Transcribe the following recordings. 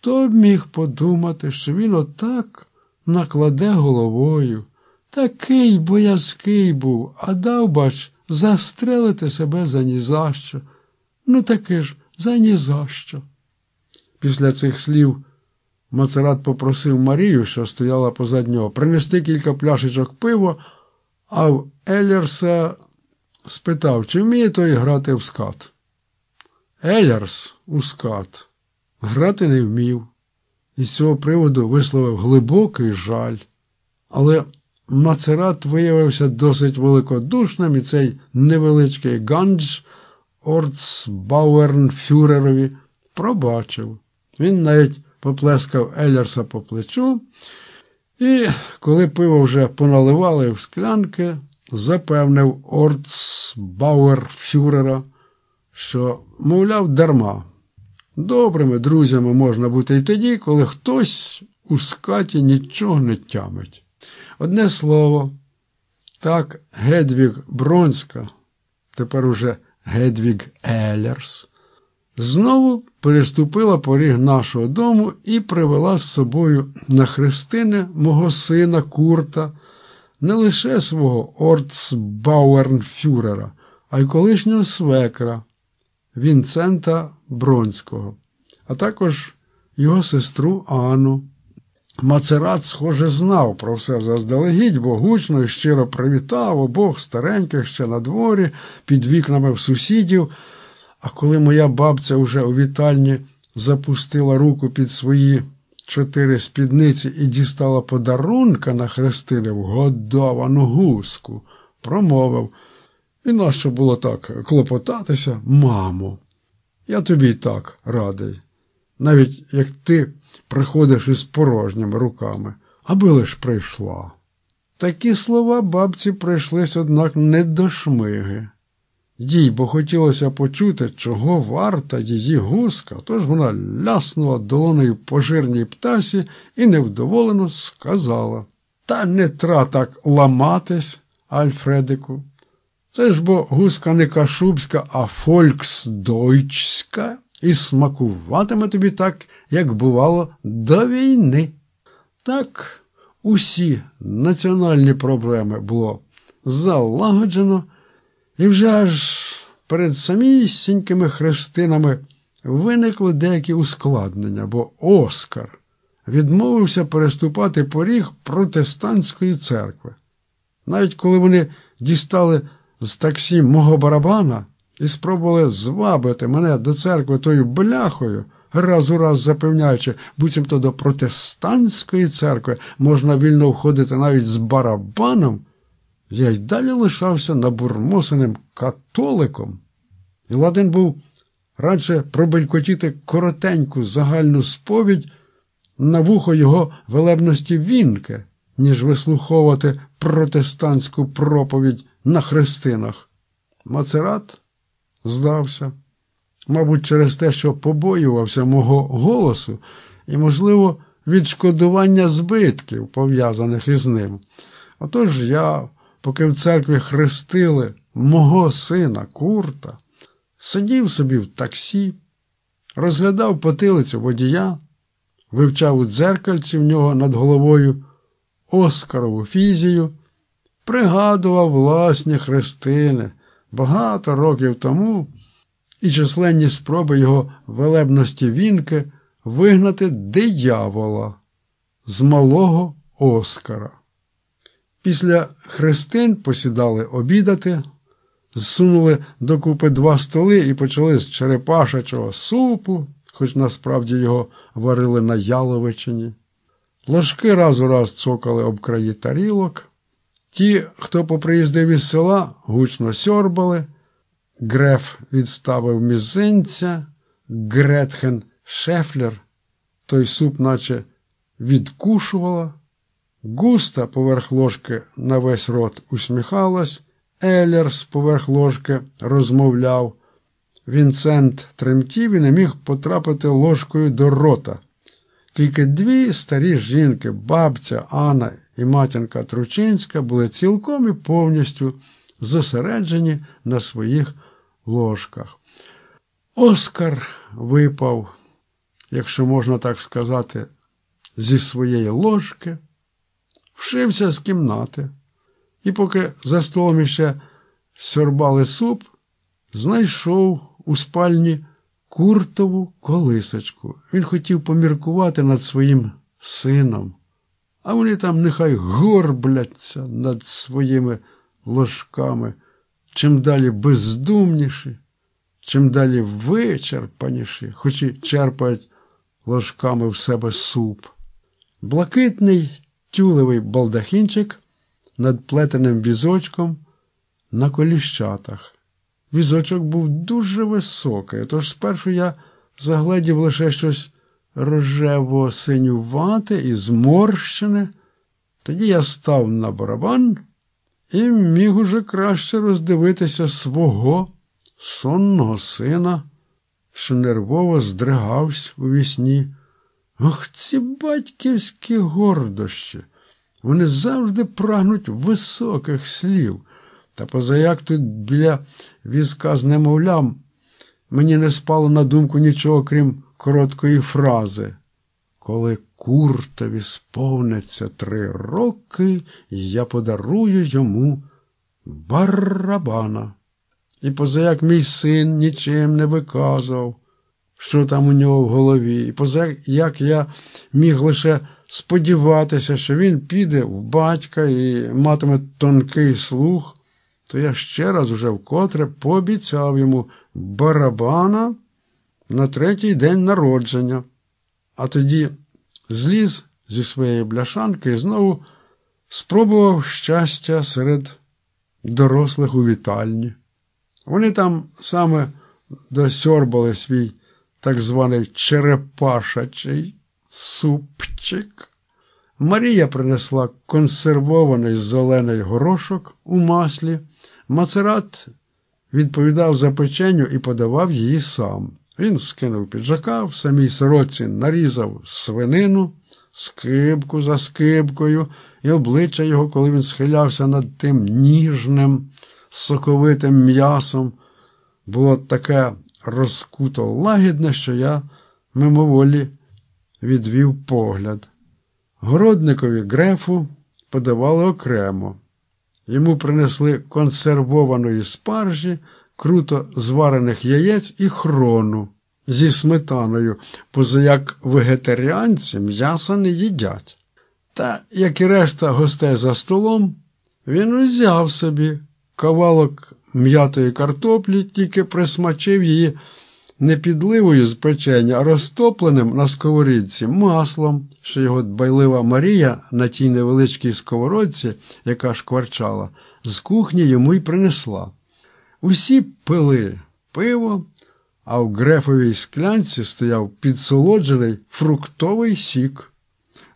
Хто б міг подумати, що він отак накладе головою? Такий боязкий був, а дав, бач, застрелити себе за ні за що. Ну таки ж за ні за що. Після цих слів Мацерат попросив Марію, що стояла позад нього, принести кілька пляшечок пива, а в Елерса спитав, чи вміє той грати в скат. Елерс у скат грати не вмів, і з цього приводу висловив глибокий жаль. Але Мацерат виявився досить великодушним, і цей невеличкий гандж Орцбауернфюрерові пробачив. Він навіть поплескав Елерса по плечу, і, коли пиво вже поналивали в склянки, запевнив Орцбауерфюрера, що, мовляв, дарма. Добрими друзями можна бути і тоді, коли хтось у скаті нічого не тямить. Одне слово, так Гедвіг Бронська, тепер уже Гедвіг Елерс, знову переступила поріг нашого дому і привела з собою на хрестини мого сина Курта, не лише свого Орцбауернфюрера, а й колишнього свекра Вінцента Бронського, а також його сестру Анну. Мацерат, схоже, знав про все заздалегідь, бо гучно і щиро привітав обох стареньких ще на дворі, під вікнами в сусідів. А коли моя бабця уже у вітальні запустила руку під свої чотири спідниці і дістала подарунка на хрестини вгодовану гуску, промовив. І нащо було так клопотатися, мамо? Я тобі й так радий навіть як ти приходиш із порожніми руками, аби лиш прийшла. Такі слова бабці прийшлись, однак, не до шмиги. Їй бо хотілося почути, чого варта її гуска, тож вона ляснула долонею по жирній птасі і невдоволено сказала Та не тра так ламатись, Альфредику. Це ж бо гуска не кашубська, а фольксдойчська і смакуватиме тобі так, як бувало до війни. Так усі національні проблеми було залагоджено, і вже аж перед самісінькими хрестинами виникли деякі ускладнення, бо Оскар відмовився переступати поріг протестантської церкви. Навіть коли вони дістали з таксі мого барабана і спробували звабити мене до церкви тою бляхою, раз у раз запевняючи, буцімто до протестантської церкви можна вільно входити навіть з барабаном, я й далі лишався набурмосеним католиком. І ладен був радше пробелькотіти коротеньку загальну сповідь на вухо його велебності вінки, ніж вислуховувати протестантську проповідь на хрестинах. Мацерат здався, мабуть, через те, що побоювався мого голосу і, можливо, відшкодування збитків, пов'язаних із ним. Отож я, поки в церкві хрестили мого сина Курта, сидів собі в таксі, розглядав потилицю водія, вивчав у дзеркальці в нього над головою Оскарову фізію, пригадував власні хрестини багато років тому і численні спроби його велебності вінки вигнати диявола з малого Оскара. Після хрестин посідали обідати, зсунули докупи два столи і почали з черепашачого супу, хоч насправді його варили на яловичині. Ложки раз у раз цокали об краї тарілок. Ті, хто поприїздив із села, гучно сьорбали, Греф відставив мізинця, Гретхен Шефлер, той суп, наче відкушувала, густа поверх ложки на весь рот усміхалась, Елерс поверх ложки розмовляв. Вінцент тремтів і не міг потрапити ложкою до рота. Тільки дві старі жінки, бабця Анна і матінка Тручинська, були цілком і повністю зосереджені на своїх ложках. Оскар випав якщо можна так сказати, зі своєї ложки, вшився з кімнати, і поки за столом іще сьорбали суп, знайшов у спальні куртову колисочку. Він хотів поміркувати над своїм сином, а вони там нехай горбляться над своїми ложками, чим далі бездумніші, чим далі вичерпаніші, хоч і черпають ложками в себе суп. Блакитний тюлевий балдахінчик над плетеним візочком на коліщатах. Візочок був дуже високий, тож спершу я загледів лише щось рожево синювате і зморщене. Тоді я став на барабан і міг уже краще роздивитися свого сонного сина, що нервово здригався у вісні. Ох, ці батьківські гордощі. Вони завжди прагнуть високих слів. Та позаяк тут біля візка з немовлям мені не спало на думку нічого, крім короткої фрази. Коли куртові сповниться три роки, я подарую йому барабана. І позаяк мій син нічим не виказував, що там у нього в голові, і позаяк я міг лише сподіватися, що він піде в батька і матиме тонкий слух то я ще раз уже вкотре пообіцяв йому барабана на третій день народження, а тоді зліз зі своєї бляшанки і знову спробував щастя серед дорослих у вітальні. Вони там саме досьорбали свій так званий черепашачий супчик. Марія принесла консервований зелений горошок у маслі. Мацерат відповідав за печеню і подавав її сам. Він скинув піджака, в самій сороці нарізав свинину, скибку за скибкою, і обличчя його, коли він схилявся над тим ніжним, соковитим м'ясом, було таке розкуто лагідне, що я мимоволі відвів погляд. Городникові грефу подавали окремо. Йому принесли консервованої спаржі, круто зварених яєць і хрону зі сметаною, позаяк вегетаріанці м'яса не їдять. Та, як і решта гостей за столом, він узяв собі кавалок м'ятої картоплі, тільки присмачив її не підливою з печення, а розтопленим на сковорідці маслом, що його дбайлива Марія на тій невеличкій сковородці, яка шкварчала, з кухні йому й принесла. Усі пили пиво, а в грефовій склянці стояв підсолоджений фруктовий сік.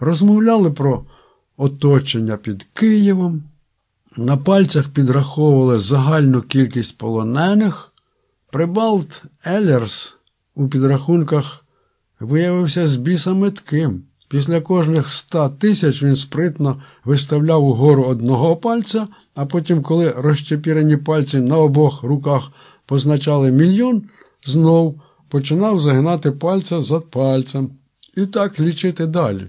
Розмовляли про оточення під Києвом, на пальцях підраховували загальну кількість полонених. Прибалт Елерс у підрахунках виявився з біса метким. Після кожних ста тисяч він спритно виставляв угору одного пальця, а потім, коли розчепірені пальці на обох руках позначали мільйон, знов починав загинати пальця за пальцем і так лічити далі.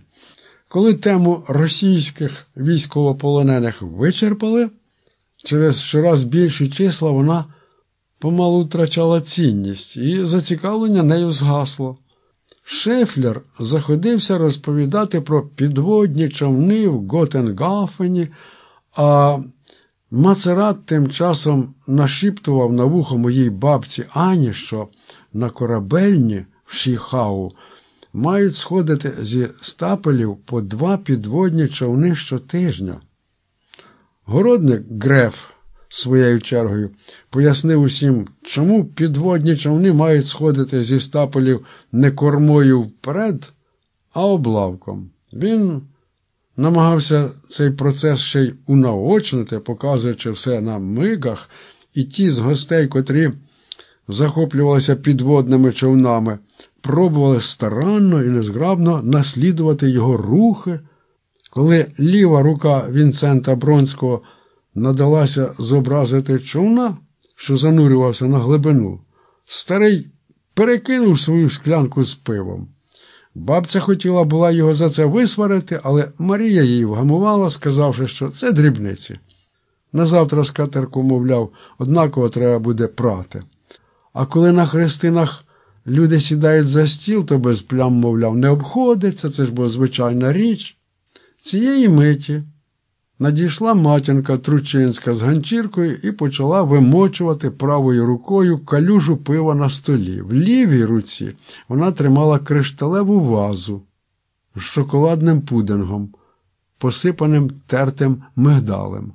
Коли тему російських військовополонених вичерпали, через щораз більші числа вона помалу втрачала цінність, і зацікавлення нею згасло. Шефлер заходився розповідати про підводні човни в Готенгафені, а Мацерат тим часом нашіптував на вухо моїй бабці Ані, що на корабельні в Шіхау мають сходити зі стапелів по два підводні човни щотижня. Городник Греф своєю чергою, пояснив усім, чому підводні човни мають сходити зі стаполів не кормою вперед, а облавком. Він намагався цей процес ще й унаочнити, показуючи все на мигах, і ті з гостей, котрі захоплювалися підводними човнами, пробували старанно і незграбно наслідувати його рухи. Коли ліва рука Вінцента Бронського надалася зобразити човна, що занурювався на глибину, старий перекинув свою склянку з пивом. Бабця хотіла була його за це висварити, але Марія її вгамувала, сказавши, що це дрібниці. Назавтра скатерку, мовляв, однаково треба буде прати. А коли на хрестинах люди сідають за стіл, то без плям, мовляв, не обходиться, це ж бо звичайна річ. Цієї миті надійшла матінка Тручинська з ганчіркою і почала вимочувати правою рукою калюжу пива на столі. В лівій руці вона тримала кришталеву вазу з шоколадним пудингом, посипаним тертим мигдалем.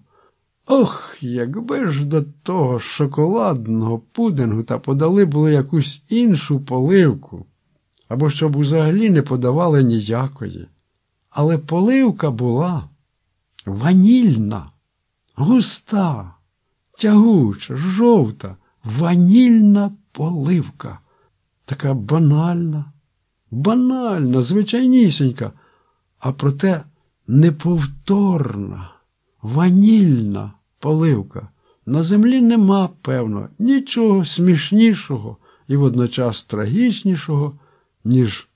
Ох, якби ж до того шоколадного пудингу та подали були якусь іншу поливку, або щоб взагалі не подавали ніякої. Але поливка була ванільна, густа, тягуча, жовта, ванільна поливка. Така банальна, банальна, звичайнісінька, а проте неповторна, ванільна поливка. На землі нема, певно, нічого смішнішого і водночас трагічнішого, ніж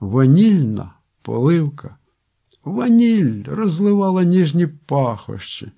ванільна поливка. Ваніль розливала ніжні пахощі,